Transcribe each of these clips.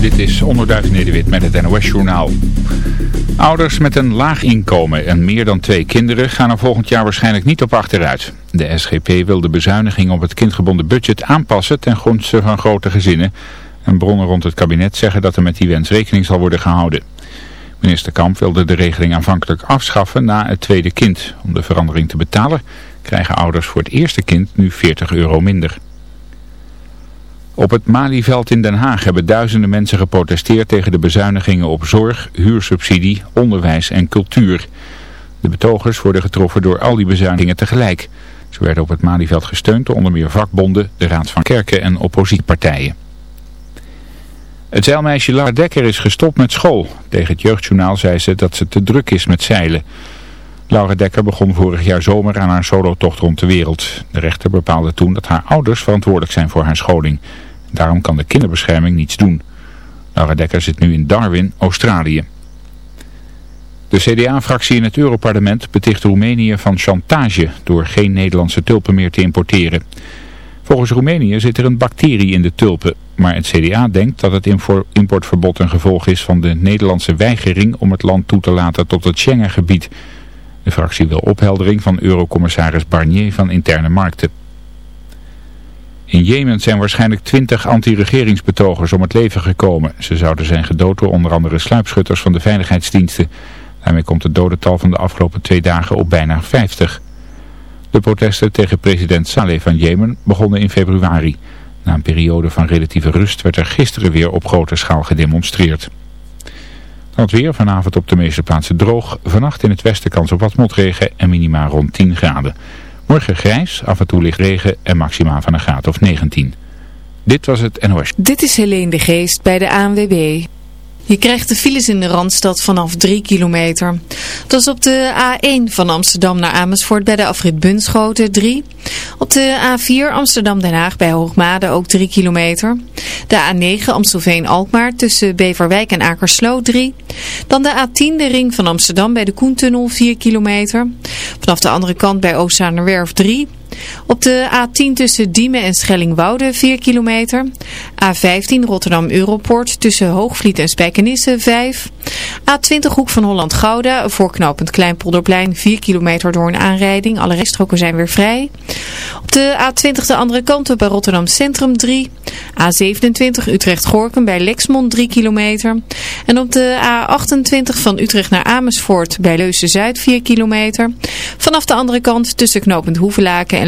Dit is Onderduif Nederwit met het NOS-journaal. Ouders met een laag inkomen en meer dan twee kinderen gaan er volgend jaar waarschijnlijk niet op achteruit. De SGP wil de bezuiniging op het kindgebonden budget aanpassen ten gunste van grote gezinnen. En bronnen rond het kabinet zeggen dat er met die wens rekening zal worden gehouden. Minister Kamp wilde de regeling aanvankelijk afschaffen na het tweede kind. Om de verandering te betalen krijgen ouders voor het eerste kind nu 40 euro minder. Op het Malieveld in Den Haag hebben duizenden mensen geprotesteerd tegen de bezuinigingen op zorg, huursubsidie, onderwijs en cultuur. De betogers worden getroffen door al die bezuinigingen tegelijk. Ze werden op het Malieveld gesteund door onder meer vakbonden, de Raad van Kerken en oppositiepartijen. Het zeilmeisje Lara Dekker is gestopt met school. Tegen het jeugdjournaal zei ze dat ze te druk is met zeilen. Laura Dekker begon vorig jaar zomer aan haar solotocht rond de wereld. De rechter bepaalde toen dat haar ouders verantwoordelijk zijn voor haar scholing. Daarom kan de kinderbescherming niets doen. Laura Dekker zit nu in Darwin, Australië. De CDA-fractie in het Europarlement beticht Roemenië van chantage door geen Nederlandse tulpen meer te importeren. Volgens Roemenië zit er een bacterie in de tulpen, maar het CDA denkt dat het importverbod een gevolg is van de Nederlandse weigering om het land toe te laten tot het Schengengebied. De fractie wil opheldering van eurocommissaris Barnier van Interne Markten. In Jemen zijn waarschijnlijk twintig anti-regeringsbetogers om het leven gekomen. Ze zouden zijn gedood door onder andere sluipschutters van de veiligheidsdiensten. Daarmee komt het dodental van de afgelopen twee dagen op bijna 50. De protesten tegen president Saleh van Jemen begonnen in februari. Na een periode van relatieve rust werd er gisteren weer op grote schaal gedemonstreerd. Dan het weer, vanavond op de meeste plaatsen droog. Vannacht in het westen kans op wat motregen en minima rond 10 graden. Morgen grijs, af en toe licht regen en maxima van een graad of 19. Dit was het NOS. Dit is Helene de Geest bij de ANWB. Je krijgt de files in de Randstad vanaf 3 kilometer. Dat is op de A1 van Amsterdam naar Amersfoort bij de afrit Bunschoten 3. Op de A4 Amsterdam-Den Haag bij Hoogmade ook 3 kilometer. De A9 Amstelveen-Alkmaar tussen Beverwijk en Akersloot 3. Dan de A10 de ring van Amsterdam bij de Koentunnel 4 kilometer. Vanaf de andere kant bij Oostzaanerwerf 3. Op de A10 tussen Diemen en Schellingwoude 4 kilometer. A15 Rotterdam-Europort tussen Hoogvliet en Spijkenisse 5. A20 Hoek van Holland-Gouda voor knooppunt Kleinpolderplein 4 kilometer door een aanrijding. Alle reststroken zijn weer vrij. Op de A20 de andere kant bij Rotterdam Centrum 3. A27 Utrecht-Gorkum bij Lexmond 3 kilometer. En op de A28 van Utrecht naar Amersfoort bij Leusden-Zuid 4 kilometer. Vanaf de andere kant tussen knooppunt Hoevelaken en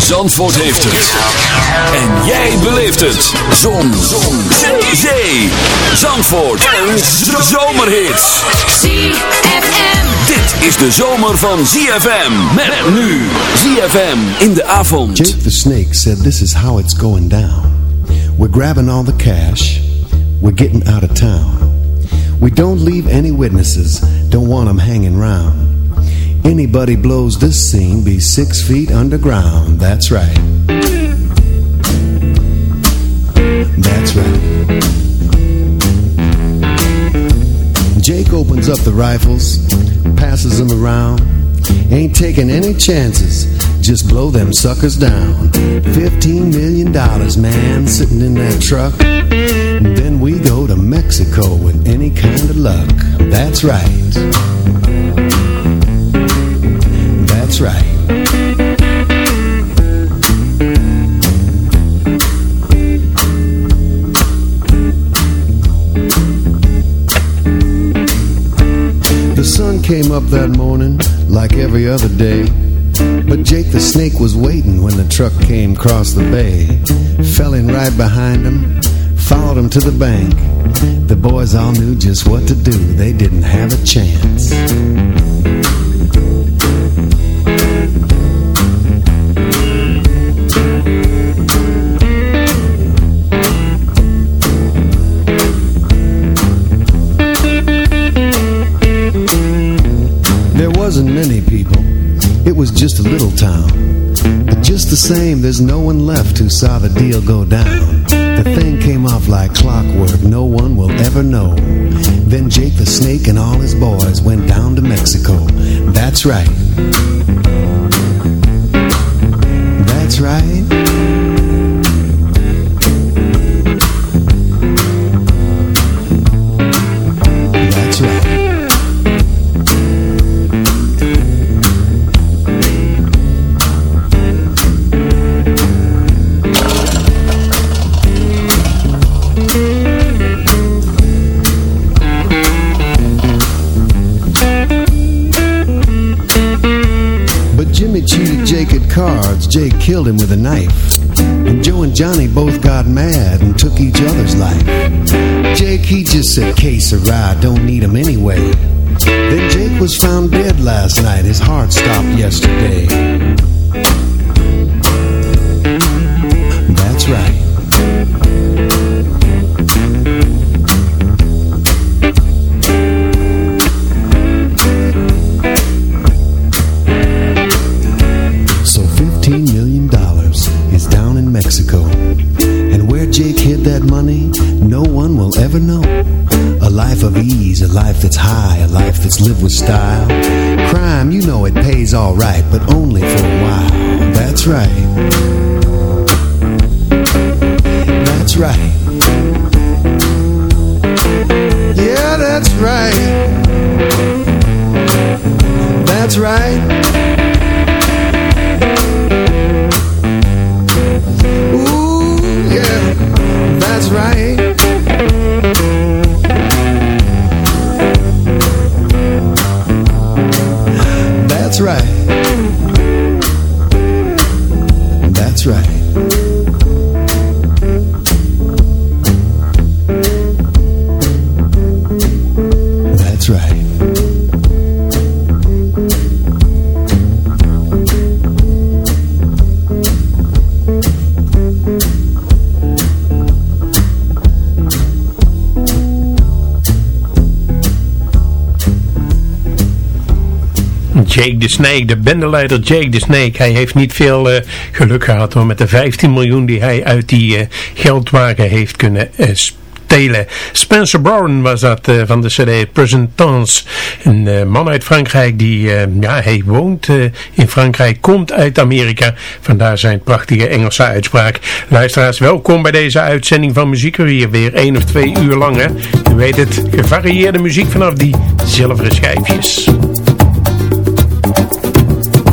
Zandvoort heeft het. En jij beleeft het. Zon. Zon. Zee. Zee. Zandvoort. Een zomerhit. ZFM. Dit is de zomer van ZFM. Met nu. ZFM in de avond. Jake the Snake said this is how it's going down. We're grabbing all the cash. We're getting out of town. We don't leave any witnesses. Don't want them hanging round. Anybody blows this scene be six feet underground. That's right. That's right. Jake opens up the rifles passes them around. Ain't taking any chances, just blow them suckers down. Fifteen million dollars, man, sitting in that truck. Then we go to Mexico with any kind of luck. That's right. Right. The sun came up that morning like every other day. But Jake the snake was waiting when the truck came across the bay. Fell in right behind him, followed him to the bank. The boys all knew just what to do, they didn't have a chance. Wasn't many people, it was just a little town. But just the same, there's no one left who saw the deal go down. The thing came off like clockwork, no one will ever know. Then Jake the Snake and all his boys went down to Mexico. That's right. That's right. Killed him with a knife. And Joe and Johnny both got mad and took each other's life. Jake, he just said, case ride, don't need him anyway. Then Jake was found dead last night. His heart stopped yesterday. A life with style. Crime, you know it pays all right, but only for a while. That's right. That's right. Yeah, that's right. That's right. Right. Jake the Snake, de bendeleider Jake the Snake. Hij heeft niet veel eh, geluk gehad hoor, met de 15 miljoen die hij uit die eh, geldwagen heeft kunnen eh, stelen. Spencer Brown was dat van de CD Present Tense. Een man uit Frankrijk die, ja, hij woont in Frankrijk, komt uit Amerika. Vandaar zijn prachtige Engelse uitspraak. Luisteraars, welkom bij deze uitzending van Muziekurier. Weer één of twee uur lang. U weet het, gevarieerde muziek vanaf die zilveren schijfjes.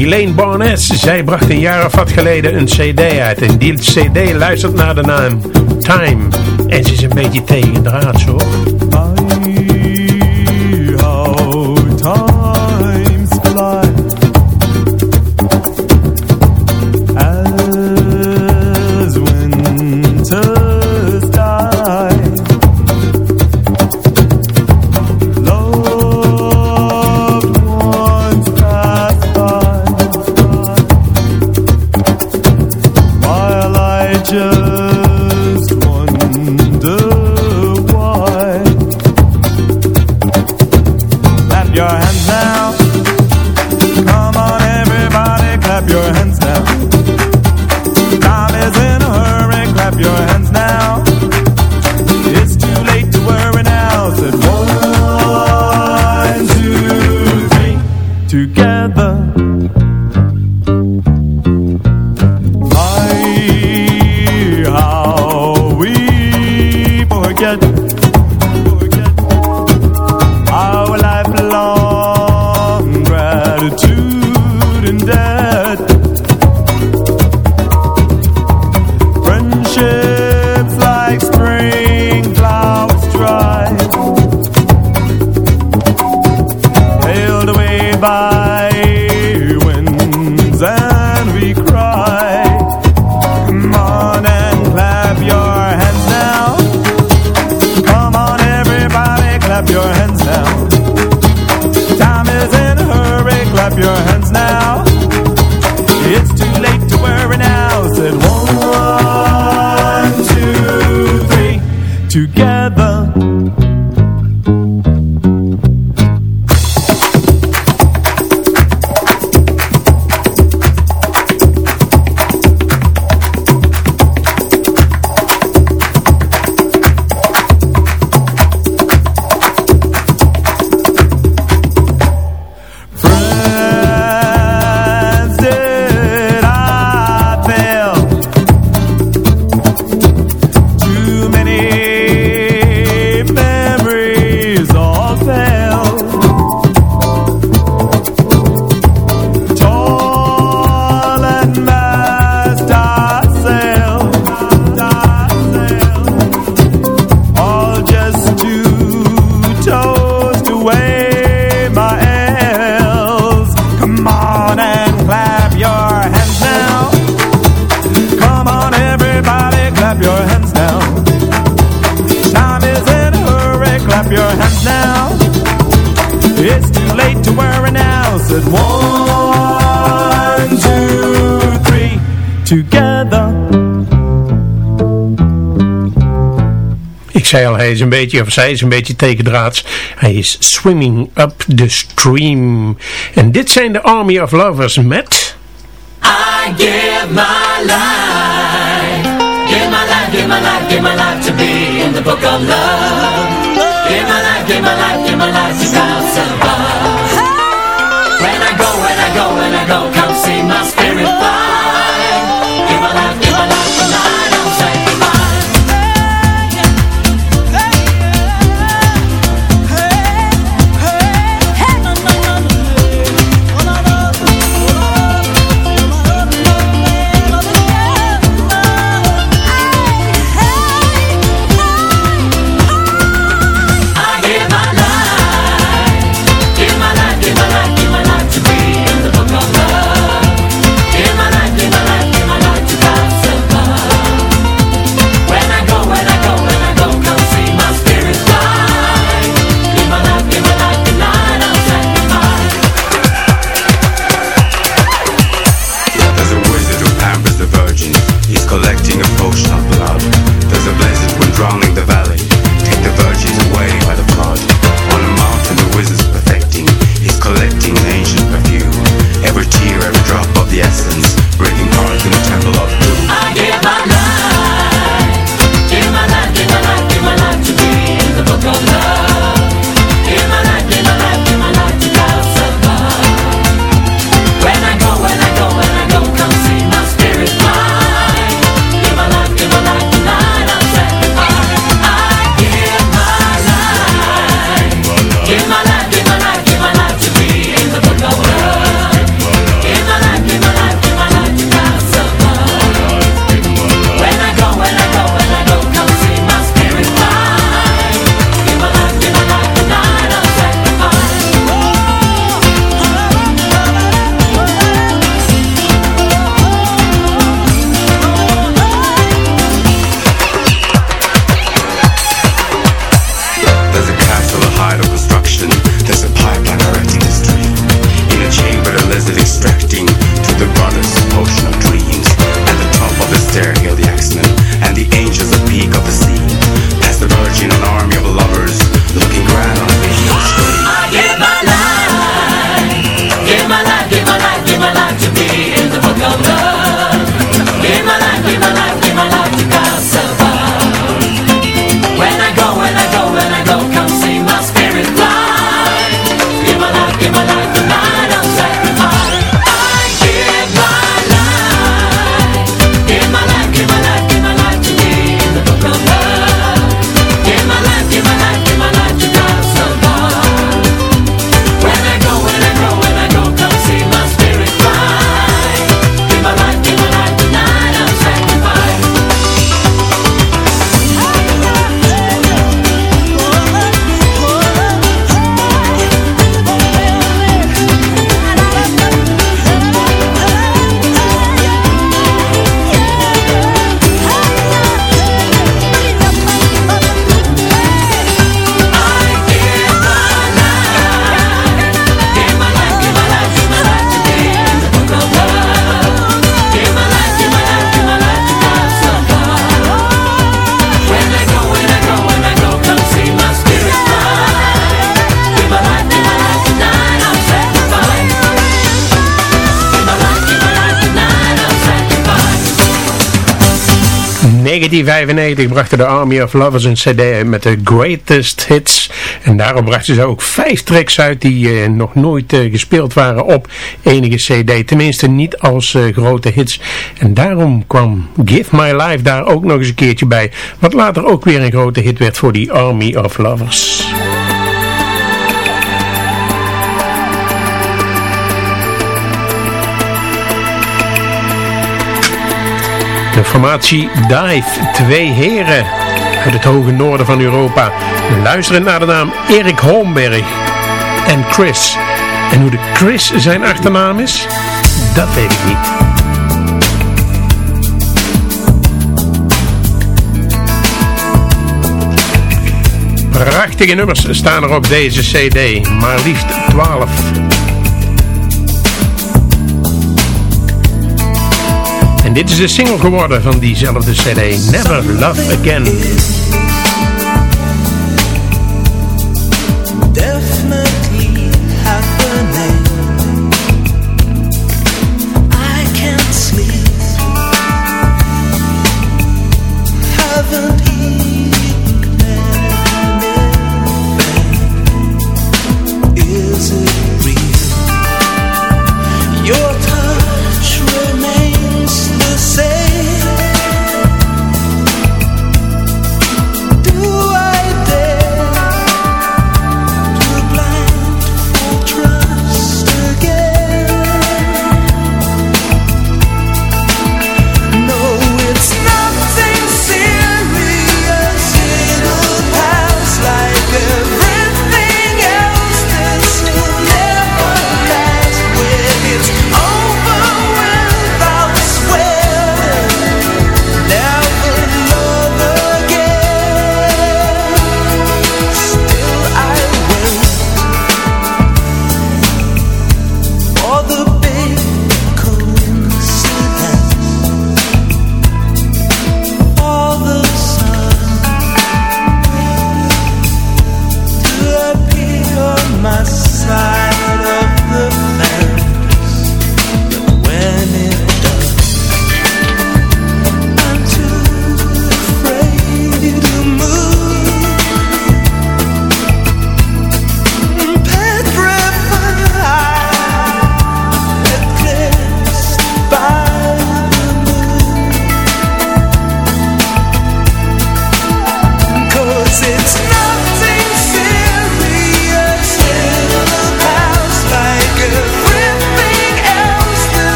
Elaine Barnes, zij bracht een jaar of wat geleden een cd uit. En die cd luistert naar de naam Time. En ze is een beetje tegen draad hoor. zei al, hij is een beetje, of zij is een beetje tekendraads. Hij is swimming up the stream. En dit zijn de Army of Lovers met... I give my life, give my life, give my life, give my life to be in the book of love. 1995 brachten de Army of Lovers een cd met de greatest hits. En daarop brachten ze ook vijf tracks uit die eh, nog nooit eh, gespeeld waren op enige cd. Tenminste niet als eh, grote hits. En daarom kwam Give My Life daar ook nog eens een keertje bij. Wat later ook weer een grote hit werd voor die Army of Lovers. De formatie Dive, twee heren uit het hoge noorden van Europa. Luisterend naar de naam Erik Holmberg en Chris. En hoe de Chris zijn achternaam is, dat weet ik niet. Prachtige nummers staan er op deze cd, maar liefst 12. Dit is de single geworden van diezelfde cd, Never Love Again.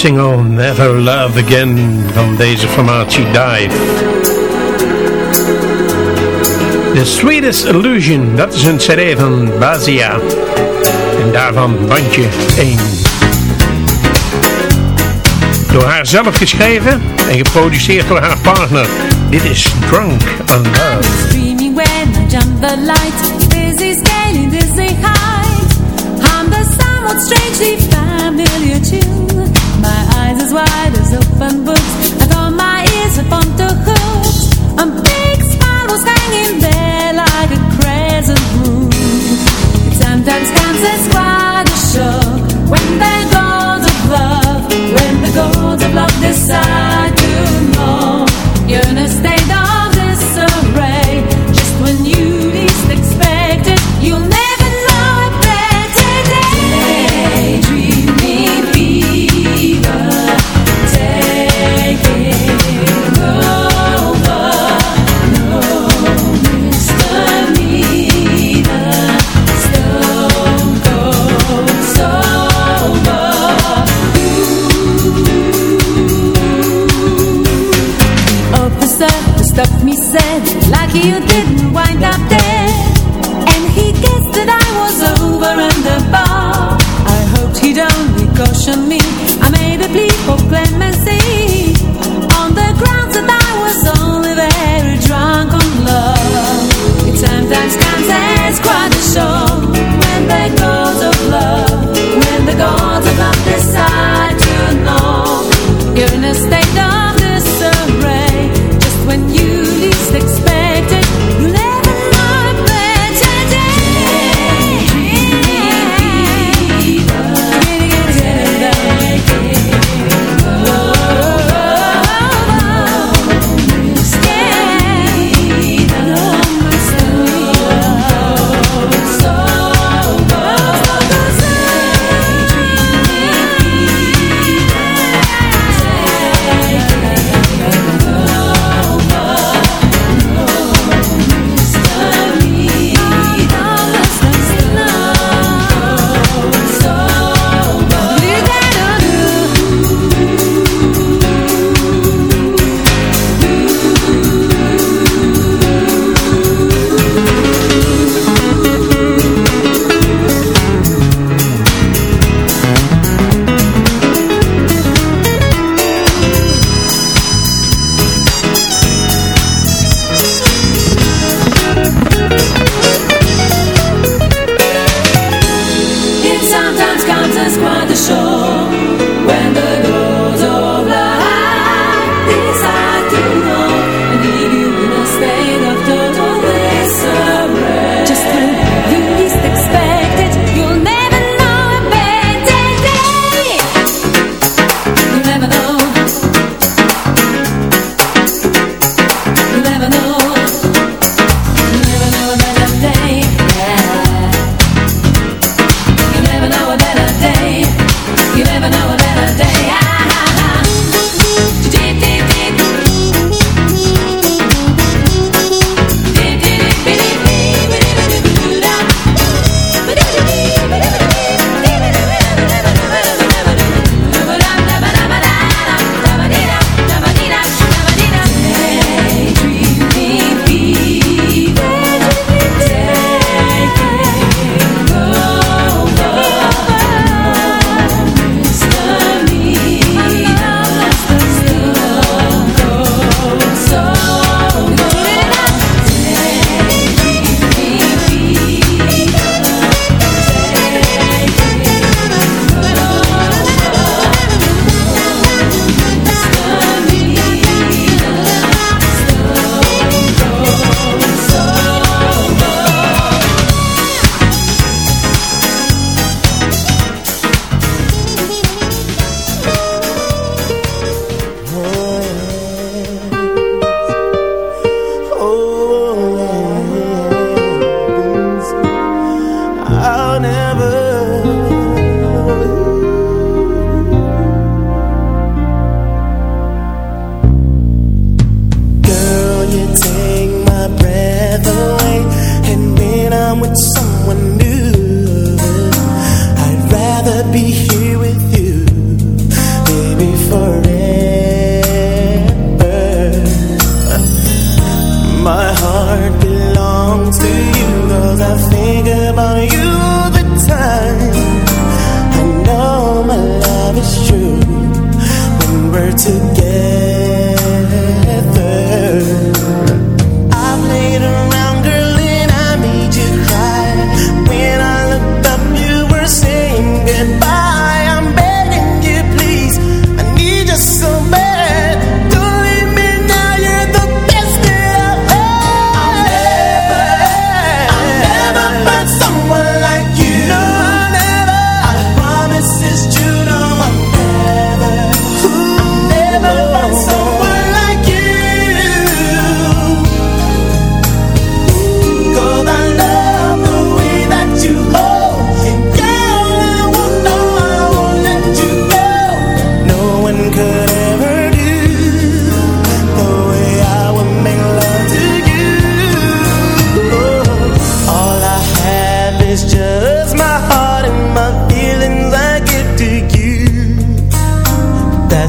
single Never Love Again van deze formatie Dive. The Sweetest Illusion, dat is een serie van Bazia. En daarvan bandje 1. Door haar zelf geschreven en geproduceerd door haar partner. Dit is Drunk on Love. strangely familiar to as wide as open books. I thought my ears had formed a hooks. A big smile was hanging there like a crescent moon. It sometimes comes as quite a shock when the gods of love, when the gods of love decide.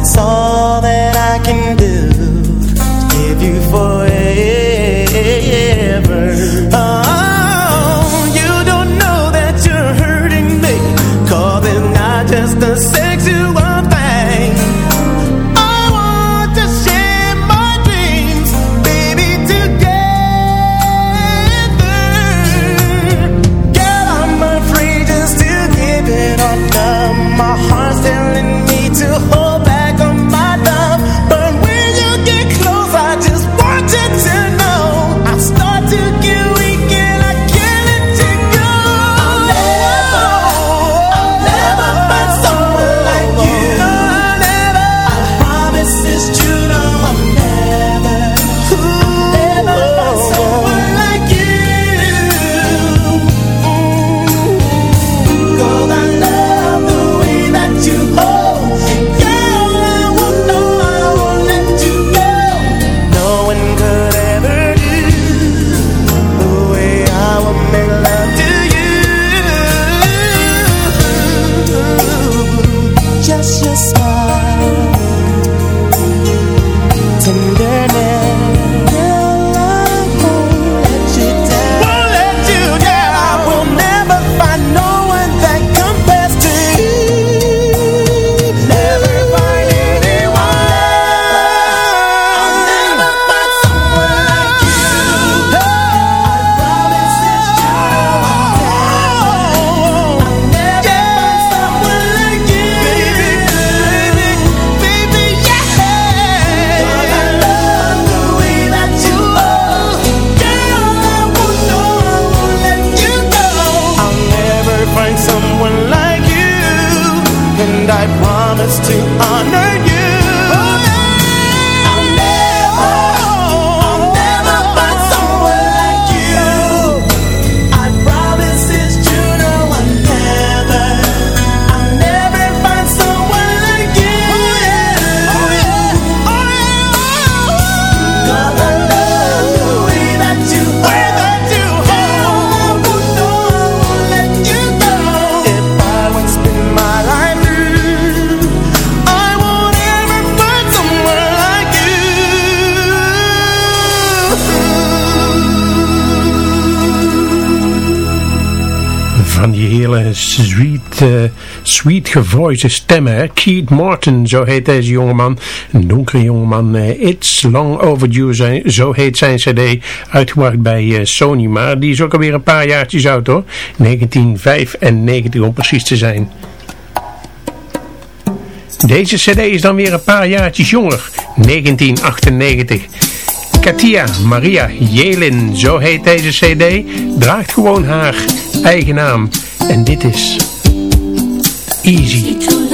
that song. sweet gevoice stemmen. Hè? Keith Martin, zo heet deze jongeman. Een donkere jongeman. It's Long Overdue, zo heet zijn cd. Uitgebracht bij eh, Sony, maar die is ook alweer een paar jaartjes oud hoor. 1995 om precies te zijn. Deze cd is dan weer een paar jaartjes jonger. 1998. Katia Maria Jelin, zo heet deze cd, draagt gewoon haar eigen naam. En dit is Easy.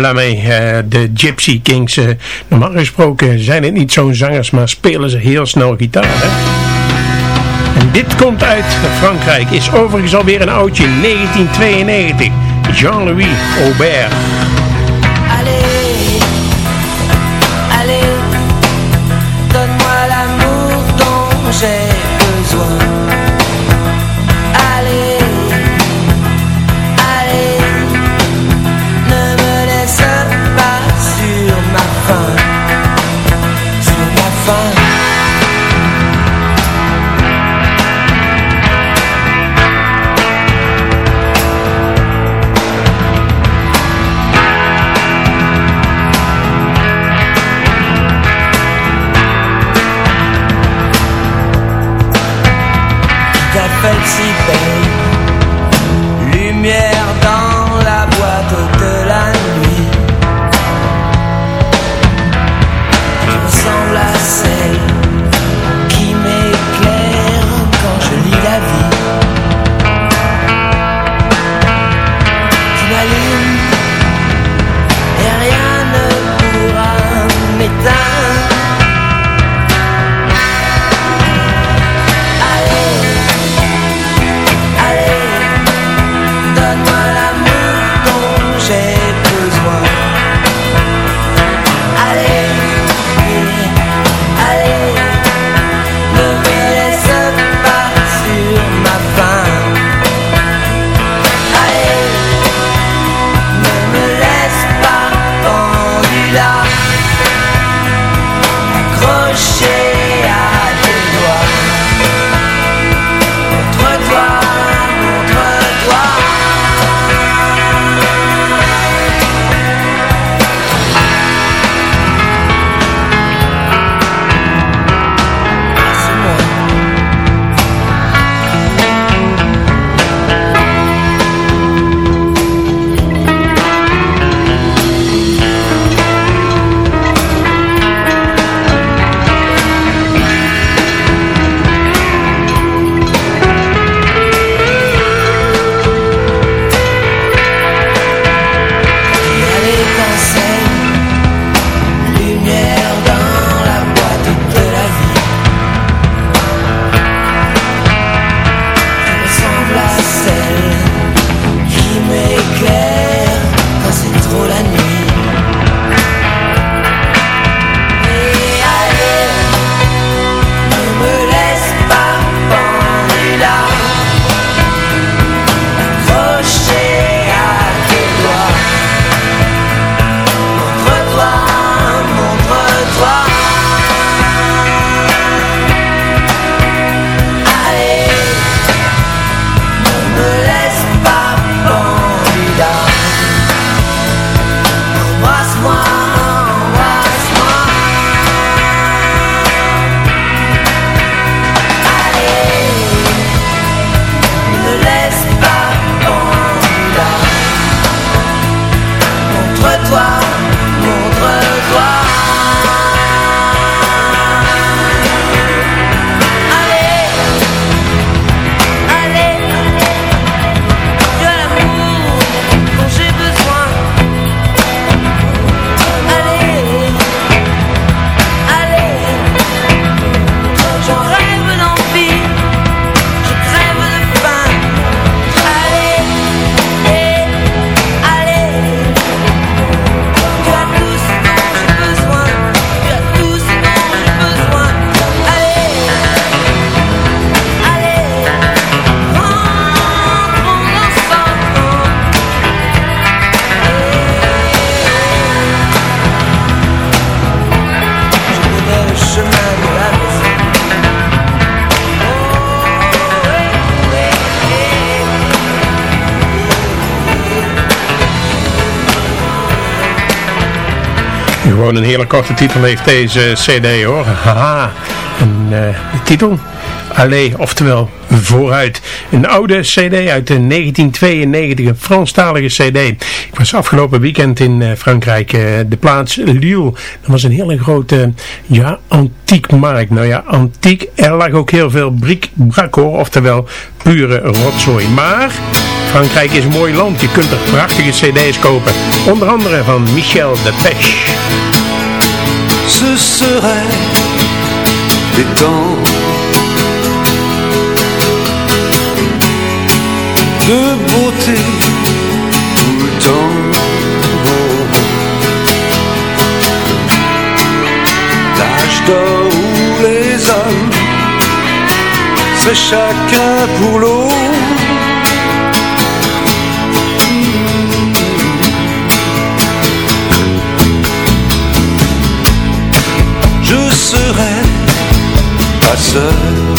Blame, eh, de Gypsy Kings. Eh, normaal gesproken zijn het niet zo'n zangers, maar spelen ze heel snel gitaar. Hè? En dit komt uit Frankrijk. Is overigens alweer een oudje, 1992. Jean-Louis Aubert. cheap Gewoon een hele korte titel heeft deze cd hoor. Haha. Eh, een titel? Allee, oftewel Vooruit. Een oude cd uit de 1992, een Franstalige cd. Ik was afgelopen weekend in eh, Frankrijk, eh, de plaats Lille. Dat was een hele grote, ja, antiekmarkt. Nou ja, antiek, er lag ook heel veel brik hoor, oftewel pure rotzooi. Maar... Frankrijk is een mooi land. Je kunt er prachtige cd's kopen. Onder andere van Michel Depeche. ce serait des temps de beauté tout. L'âge d'or où les hommes seraient chacun pour l'autre. Seul.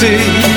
Bonté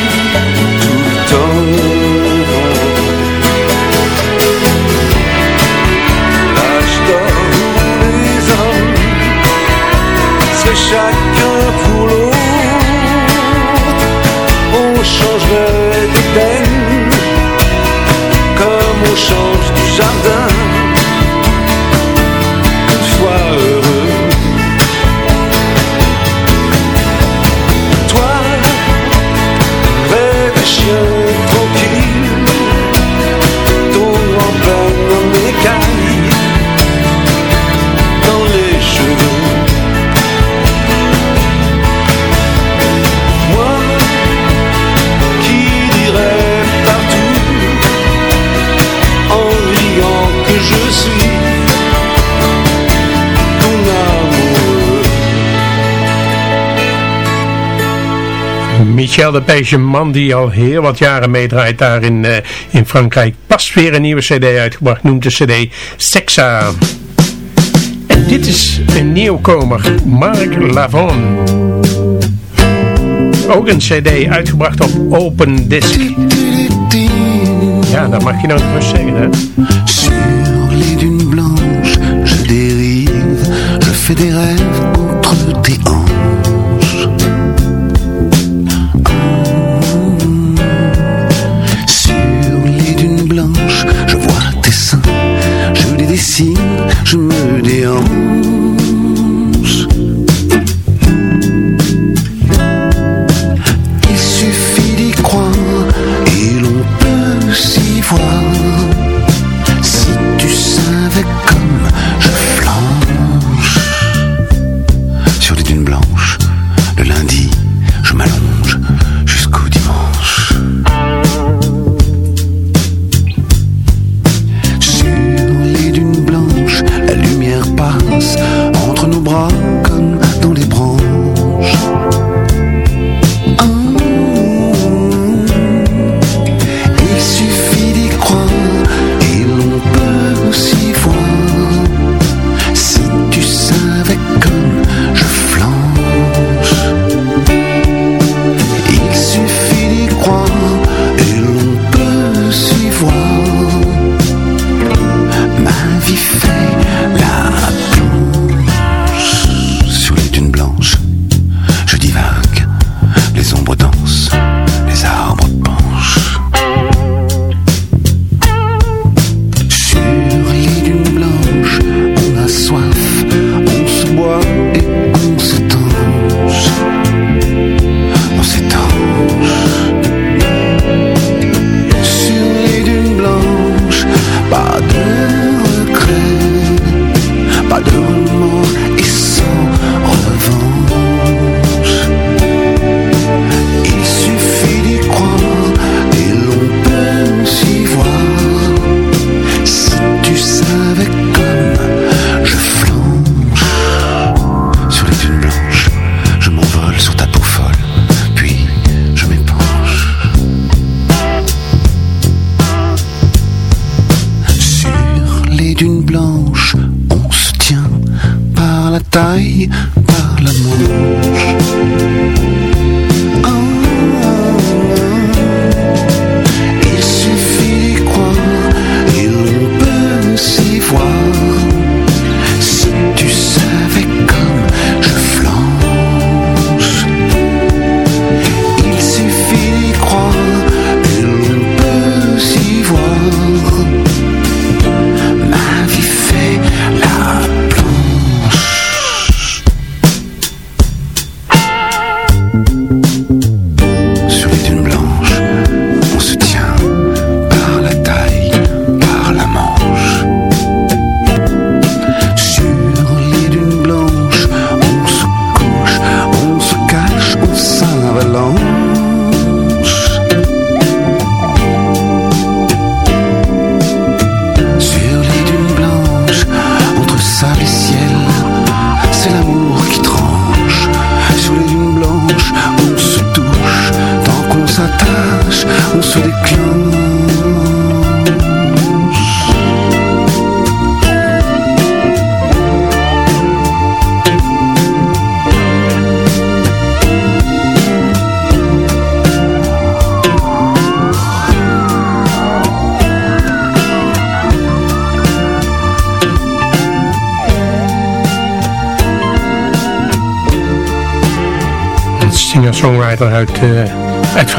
Michel de Beige, man die al heel wat jaren meedraait daar in, eh, in Frankrijk. Pas weer een nieuwe cd uitgebracht, noemt de cd Sexa. En dit is een nieuwkomer, Marc Lavon. Ook een cd uitgebracht op Open Disc. Ja, dat mag je nou rust zeggen, hè? Sur les dunes blanches, je dérive, je fais des. mü diyor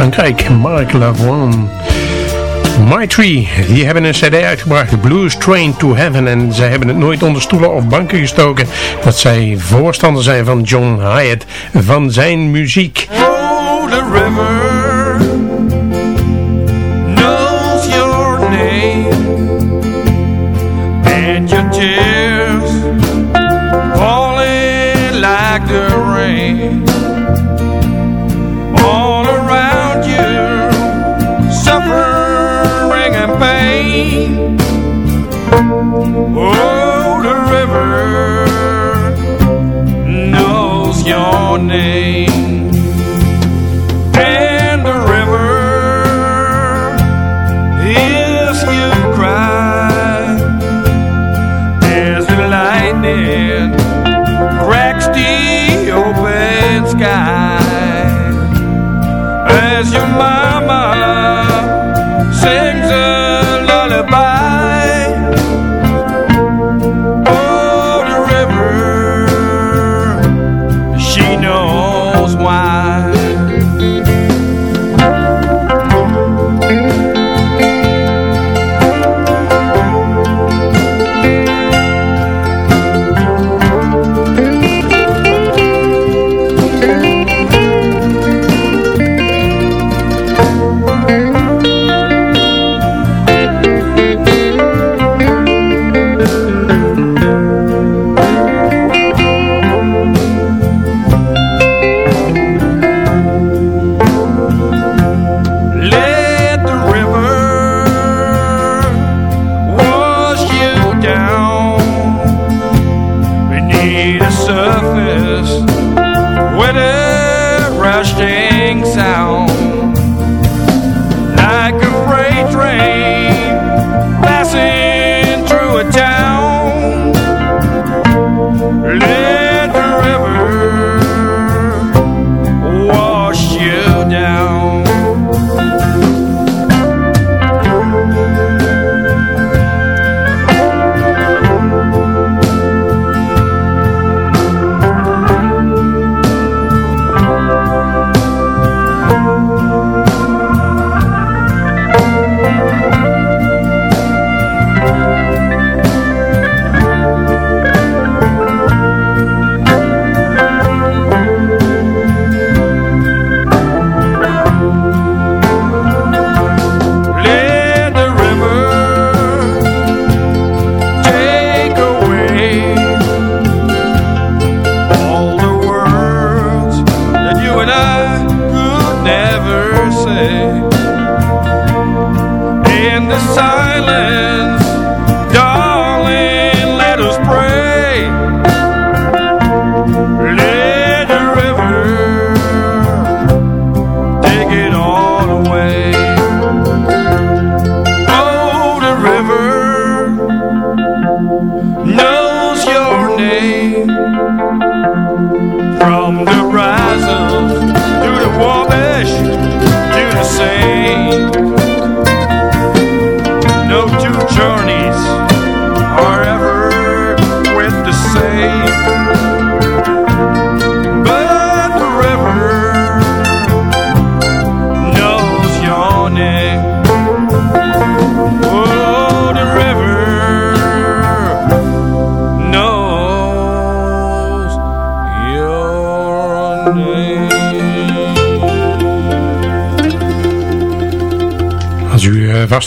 Frankrijk, Mark Lavoine. My Tree, die hebben een cd uitgebracht, Blues Train to Heaven. En zij hebben het nooit onder stoelen of banken gestoken dat zij voorstander zijn van John Hyatt, van zijn muziek. Oh, the river knows your name your falling like the rain. Oh, the river knows your name.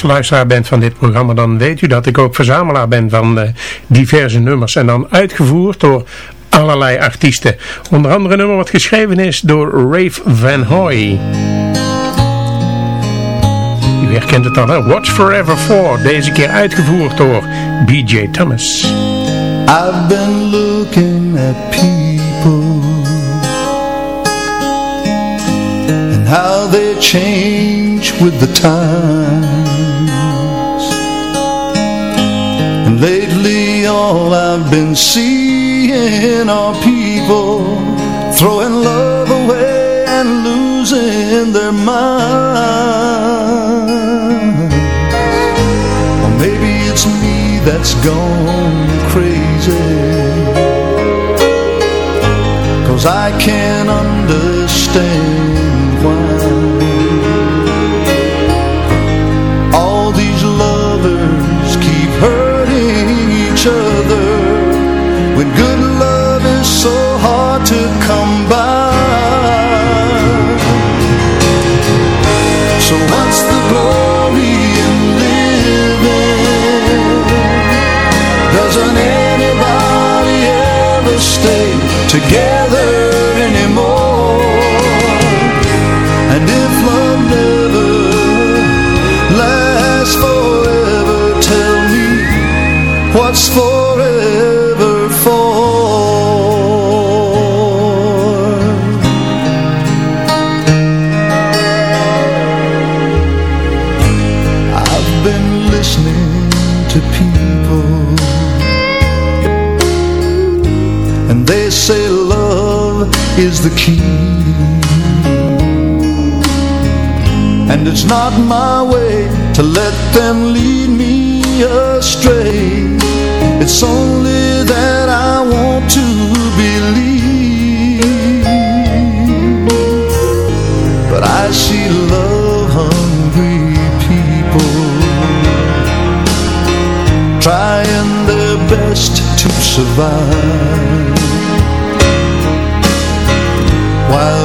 Vaste luisteraar bent van dit programma, dan weet u dat ik ook verzamelaar ben van eh, diverse nummers. En dan uitgevoerd door allerlei artiesten. Onder andere een nummer wat geschreven is door Rave Van Hoy. U herkent het al, hè? Watch Forever 4. Deze keer uitgevoerd door B.J. Thomas. I've been looking at people and how they change with the times. Lately, all I've been seeing are people throwing love away and losing their minds. Or maybe it's me that's gone crazy Cause I can't understand is the key. And it's not my way to let them lead me astray. It's only that I want to believe. But I see love hungry people Trying their best to survive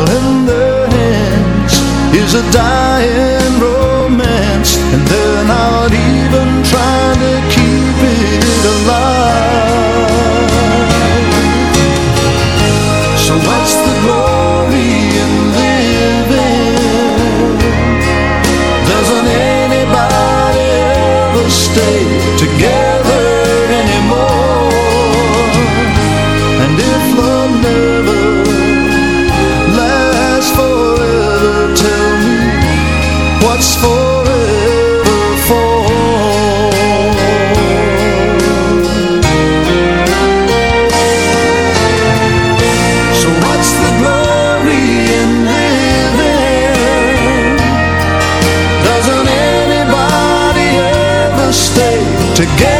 In their hands is a dying romance And they're not even trying together.